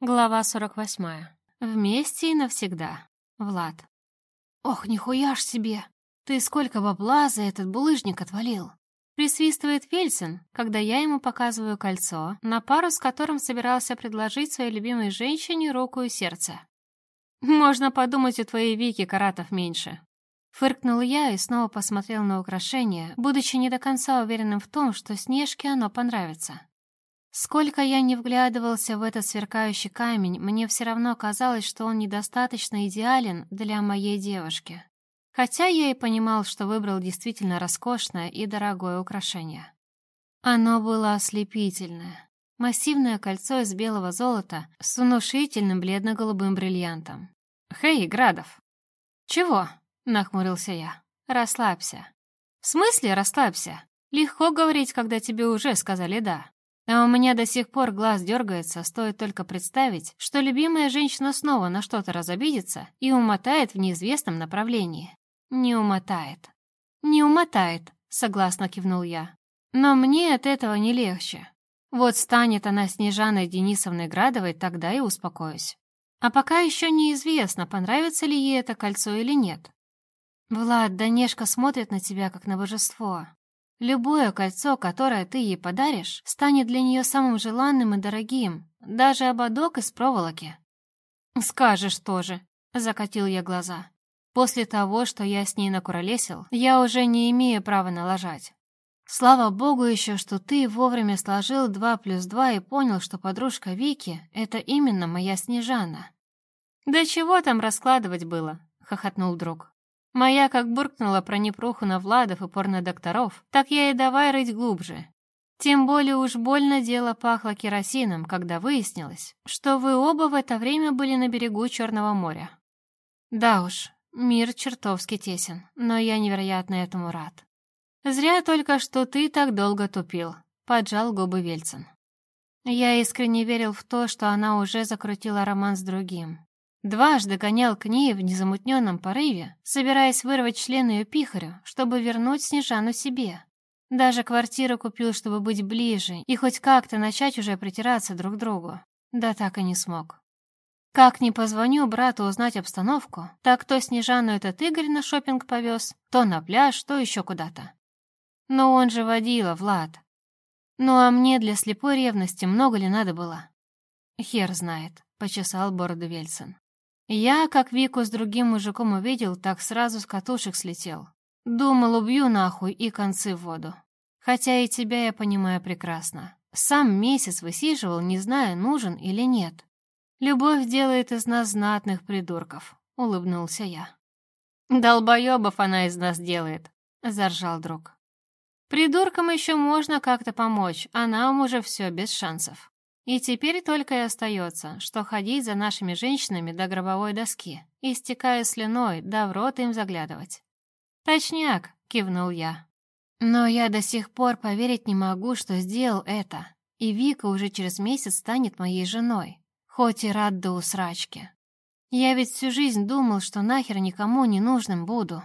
Глава 48. Вместе и навсегда. Влад. «Ох, нихуя ж себе! Ты сколько бабла за этот булыжник отвалил!» Присвистывает Фельдсен, когда я ему показываю кольцо, на пару с которым собирался предложить своей любимой женщине руку и сердце. «Можно подумать, у твоей Вики каратов меньше». Фыркнул я и снова посмотрел на украшение, будучи не до конца уверенным в том, что Снежке оно понравится. Сколько я не вглядывался в этот сверкающий камень, мне все равно казалось, что он недостаточно идеален для моей девушки. Хотя я и понимал, что выбрал действительно роскошное и дорогое украшение. Оно было ослепительное. Массивное кольцо из белого золота с внушительным бледно-голубым бриллиантом. «Хей, Градов!» «Чего?» — нахмурился я. «Расслабься». «В смысле расслабься? Легко говорить, когда тебе уже сказали «да». А у меня до сих пор глаз дергается, стоит только представить, что любимая женщина снова на что-то разобидится и умотает в неизвестном направлении. Не умотает. Не умотает, согласно кивнул я. Но мне от этого не легче. Вот станет она Снежаной Денисовной Градовой, тогда и успокоюсь. А пока еще неизвестно, понравится ли ей это кольцо или нет. Влад, Данешка смотрит на тебя, как на божество. Любое кольцо, которое ты ей подаришь, станет для нее самым желанным и дорогим, даже ободок из проволоки. «Скажешь тоже», — закатил я глаза. «После того, что я с ней накуролесил, я уже не имею права налажать. Слава богу еще, что ты вовремя сложил два плюс два и понял, что подружка Вики — это именно моя Снежана». «Да чего там раскладывать было?» — хохотнул друг. Моя как буркнула про непруху на Владов и порнодокторов, так я и давай рыть глубже. Тем более уж больно дело пахло керосином, когда выяснилось, что вы оба в это время были на берегу Черного моря. Да уж, мир чертовски тесен, но я невероятно этому рад. Зря только, что ты так долго тупил, поджал губы Вельцин. Я искренне верил в то, что она уже закрутила роман с другим, Дважды гонял к ней в незамутненном порыве, собираясь вырвать член ее пихарю, чтобы вернуть Снежану себе. Даже квартиру купил, чтобы быть ближе и хоть как-то начать уже притираться друг к другу. Да так и не смог. Как ни позвоню брату узнать обстановку, так то Снежану этот Игорь на шопинг повез, то на пляж, то еще куда-то. Но он же водила, Влад. Ну а мне для слепой ревности много ли надо было? Хер знает, почесал бороду Вельсон. Я, как Вику с другим мужиком увидел, так сразу с катушек слетел. Думал, убью нахуй и концы в воду. Хотя и тебя я понимаю прекрасно. Сам месяц высиживал, не зная, нужен или нет. Любовь делает из нас знатных придурков, улыбнулся я. Долбоебов она из нас делает, заржал друг. Придуркам еще можно как-то помочь, а нам уже все без шансов. И теперь только и остается, что ходить за нашими женщинами до гробовой доски, истекая слюной, да в рот им заглядывать. «Точняк», — кивнул я. «Но я до сих пор поверить не могу, что сделал это, и Вика уже через месяц станет моей женой, хоть и рад до усрачки. Я ведь всю жизнь думал, что нахер никому не нужным буду.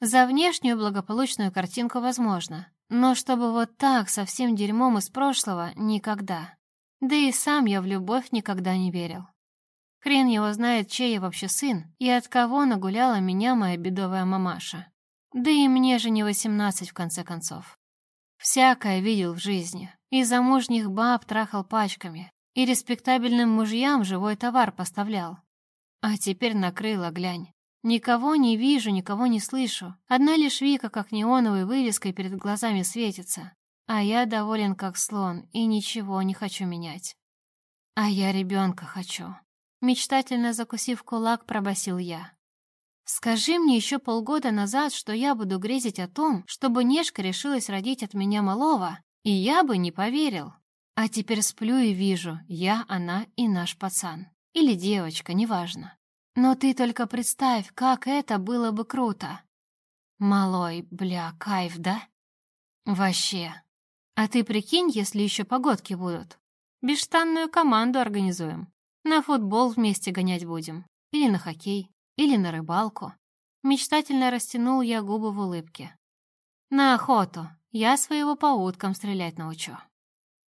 За внешнюю благополучную картинку возможно, но чтобы вот так, со всем дерьмом из прошлого, никогда. Да и сам я в любовь никогда не верил. Хрен его знает, чей я вообще сын, и от кого нагуляла меня моя бедовая мамаша. Да и мне же не восемнадцать, в конце концов. Всякое видел в жизни, и замужних баб трахал пачками, и респектабельным мужьям живой товар поставлял. А теперь накрыло, глянь. Никого не вижу, никого не слышу. Одна лишь Вика, как неоновой вывеской, перед глазами светится. А я доволен как слон и ничего не хочу менять. А я ребенка хочу. Мечтательно закусив кулак, пробасил я. Скажи мне еще полгода назад, что я буду грезить о том, чтобы Нешка решилась родить от меня малого, и я бы не поверил. А теперь сплю и вижу, я, она и наш пацан. Или девочка, неважно. Но ты только представь, как это было бы круто. Малой, бля, кайф, да? Вообще. А ты прикинь, если еще погодки будут. Бесштанную команду организуем. На футбол вместе гонять будем. Или на хоккей. Или на рыбалку. Мечтательно растянул я губы в улыбке. На охоту. Я своего по уткам стрелять научу.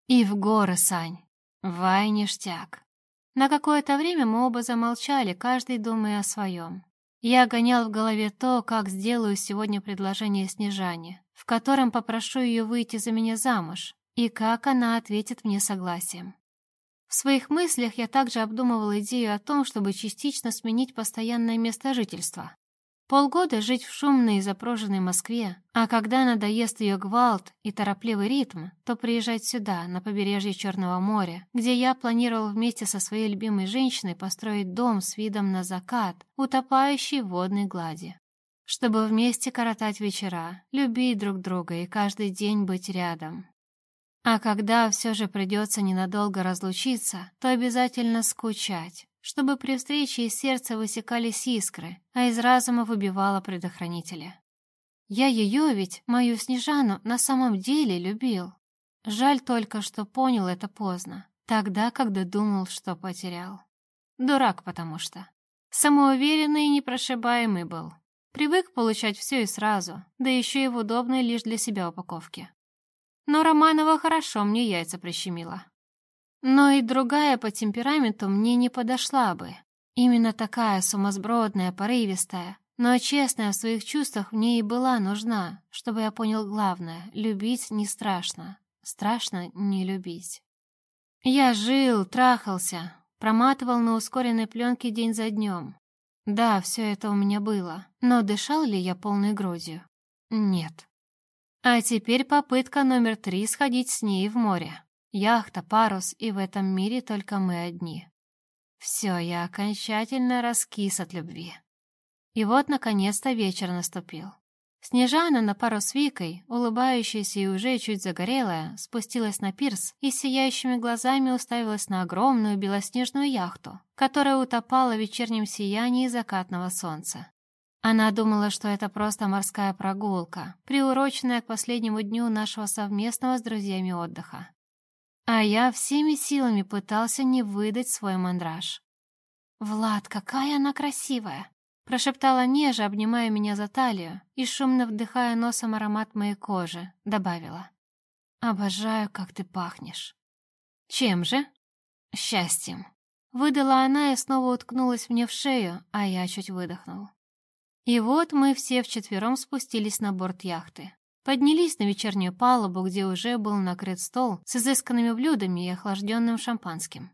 И в горы, Сань. Вай ништяк. На какое-то время мы оба замолчали, каждый думая о своем. Я гонял в голове то, как сделаю сегодня предложение Снежане, в котором попрошу ее выйти за меня замуж, и как она ответит мне согласием. В своих мыслях я также обдумывал идею о том, чтобы частично сменить постоянное место жительства. Полгода жить в шумной и запруженной Москве, а когда надоест ее гвалт и торопливый ритм, то приезжать сюда, на побережье Черного моря, где я планировал вместе со своей любимой женщиной построить дом с видом на закат, утопающий в водной глади. Чтобы вместе коротать вечера, любить друг друга и каждый день быть рядом. А когда все же придется ненадолго разлучиться, то обязательно скучать, чтобы при встрече из сердца высекались искры, а из разума выбивало предохранители. Я ее ведь, мою Снежану, на самом деле любил. Жаль только, что понял это поздно, тогда, когда думал, что потерял. Дурак, потому что. Самоуверенный и непрошибаемый был. Привык получать все и сразу, да еще и в удобной лишь для себя упаковке. Но Романова хорошо мне яйца прищемила. Но и другая по темпераменту мне не подошла бы. Именно такая сумасбродная, порывистая, но честная в своих чувствах мне и была нужна, чтобы я понял главное — любить не страшно, страшно не любить. Я жил, трахался, проматывал на ускоренной пленке день за днем. Да, все это у меня было, но дышал ли я полной грудью? Нет. А теперь попытка номер три сходить с ней в море. Яхта, парус, и в этом мире только мы одни. Все, я окончательно раскис от любви. И вот, наконец-то, вечер наступил. Снежана на пару с Викой, улыбающаяся и уже чуть загорелая, спустилась на пирс и сияющими глазами уставилась на огромную белоснежную яхту, которая утопала в вечернем сиянии закатного солнца. Она думала, что это просто морская прогулка, приуроченная к последнему дню нашего совместного с друзьями отдыха. А я всеми силами пытался не выдать свой мандраж. «Влад, какая она красивая!» Прошептала Нежа, обнимая меня за талию и, шумно вдыхая носом аромат моей кожи, добавила. «Обожаю, как ты пахнешь». «Чем же?» «Счастьем». Выдала она и снова уткнулась мне в шею, а я чуть выдохнул. И вот мы все вчетвером спустились на борт яхты. Поднялись на вечернюю палубу, где уже был накрыт стол с изысканными блюдами и охлажденным шампанским.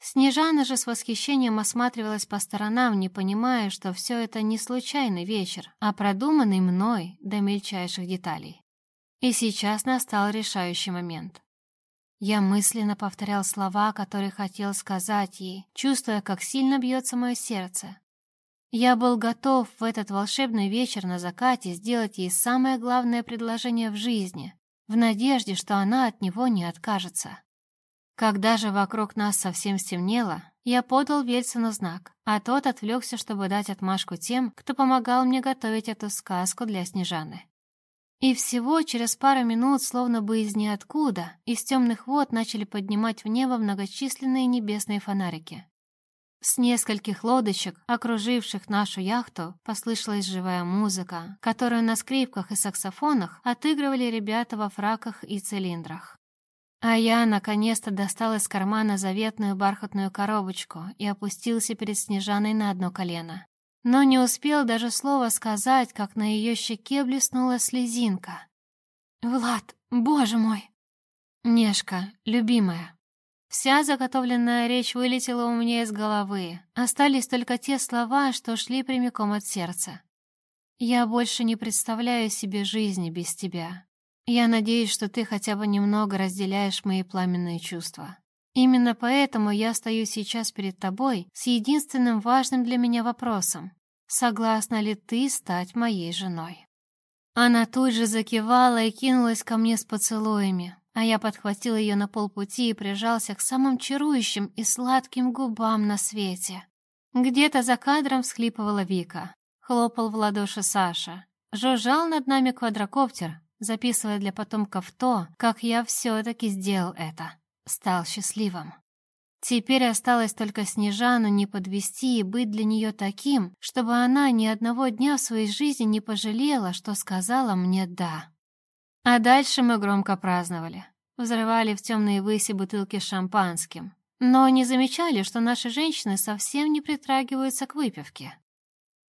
Снежана же с восхищением осматривалась по сторонам, не понимая, что все это не случайный вечер, а продуманный мной до мельчайших деталей. И сейчас настал решающий момент. Я мысленно повторял слова, которые хотел сказать ей, чувствуя, как сильно бьется мое сердце, я был готов в этот волшебный вечер на закате сделать ей самое главное предложение в жизни, в надежде, что она от него не откажется. Когда же вокруг нас совсем стемнело, я подал Вельсону знак, а тот отвлекся, чтобы дать отмашку тем, кто помогал мне готовить эту сказку для Снежаны. И всего через пару минут, словно бы из ниоткуда, из темных вод начали поднимать в небо многочисленные небесные фонарики. С нескольких лодочек, окруживших нашу яхту, послышалась живая музыка, которую на скрипках и саксофонах отыгрывали ребята во фраках и цилиндрах. А я наконец-то достал из кармана заветную бархатную коробочку и опустился перед Снежаной на одно колено. Но не успел даже слова сказать, как на ее щеке блеснула слезинка. «Влад, боже мой!» «Нежка, любимая!» Вся заготовленная речь вылетела у меня из головы. Остались только те слова, что шли прямиком от сердца. «Я больше не представляю себе жизни без тебя. Я надеюсь, что ты хотя бы немного разделяешь мои пламенные чувства. Именно поэтому я стою сейчас перед тобой с единственным важным для меня вопросом. Согласна ли ты стать моей женой?» Она тут же закивала и кинулась ко мне с поцелуями, а я подхватил ее на полпути и прижался к самым чарующим и сладким губам на свете. Где-то за кадром всхлипывала Вика. Хлопал в ладоши Саша. Жужжал над нами квадрокоптер, записывая для потомков то, как я все-таки сделал это. Стал счастливым. Теперь осталось только Снежану не подвести и быть для нее таким, чтобы она ни одного дня в своей жизни не пожалела, что сказала мне «да». А дальше мы громко праздновали. Взрывали в темные выси бутылки с шампанским. но не замечали, что наши женщины совсем не притрагиваются к выпивке.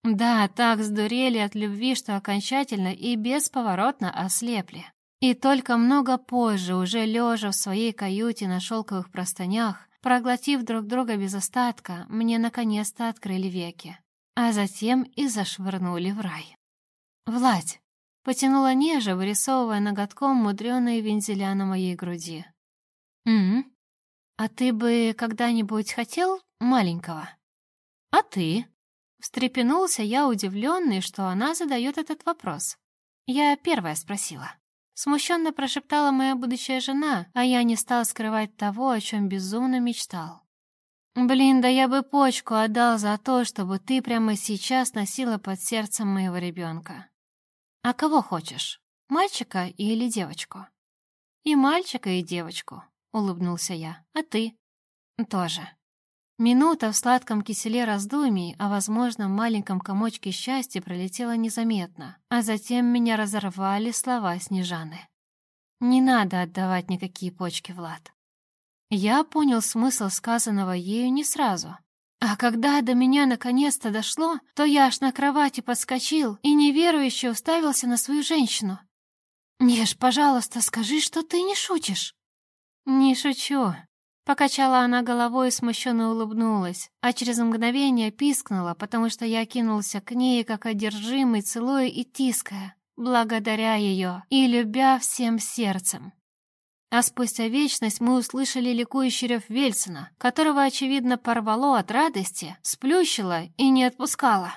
Да, так сдурели от любви, что окончательно и бесповоротно ослепли. И только много позже, уже лежа в своей каюте на шелковых простынях, проглотив друг друга без остатка, мне наконец-то открыли веки, а затем и зашвырнули в рай. «Владь!» — потянула Нежа, вырисовывая ноготком мудреные вензеля на моей груди. «М, а ты бы когда-нибудь хотел маленького?» «А ты?» — встрепенулся я, удивленный, что она задает этот вопрос. Я первая спросила. Смущенно прошептала моя будущая жена, а я не стал скрывать того, о чем безумно мечтал. «Блин, да я бы почку отдал за то, чтобы ты прямо сейчас носила под сердцем моего ребенка. А кого хочешь, мальчика или девочку?» «И мальчика, и девочку», — улыбнулся я. «А ты?» «Тоже». Минута в сладком киселе раздумий о возможном маленьком комочке счастья пролетела незаметно, а затем меня разорвали слова Снежаны. «Не надо отдавать никакие почки, Влад». Я понял смысл сказанного ею не сразу. А когда до меня наконец-то дошло, то я аж на кровати подскочил и неверующе уставился на свою женщину. «Неж, пожалуйста, скажи, что ты не шутишь». «Не шучу», Покачала она головой и смущенно улыбнулась, а через мгновение пискнула, потому что я кинулся к ней, как одержимый, целуя и тиская, благодаря ее и любя всем сердцем. А спустя вечность мы услышали ликующий рев Вельсона, которого, очевидно, порвало от радости, сплющило и не отпускало.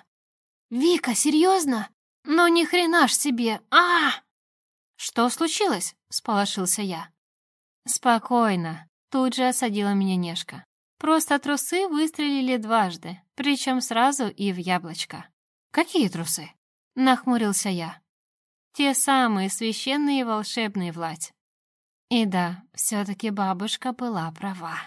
«Вика, серьезно? Ну ни хрена ж себе! а «Что случилось?» — сполошился я. «Спокойно», Тут же осадила меня Нешка. Просто трусы выстрелили дважды, причем сразу и в яблочко. «Какие трусы?» — нахмурился я. «Те самые священные волшебные, Владь». И да, все-таки бабушка была права.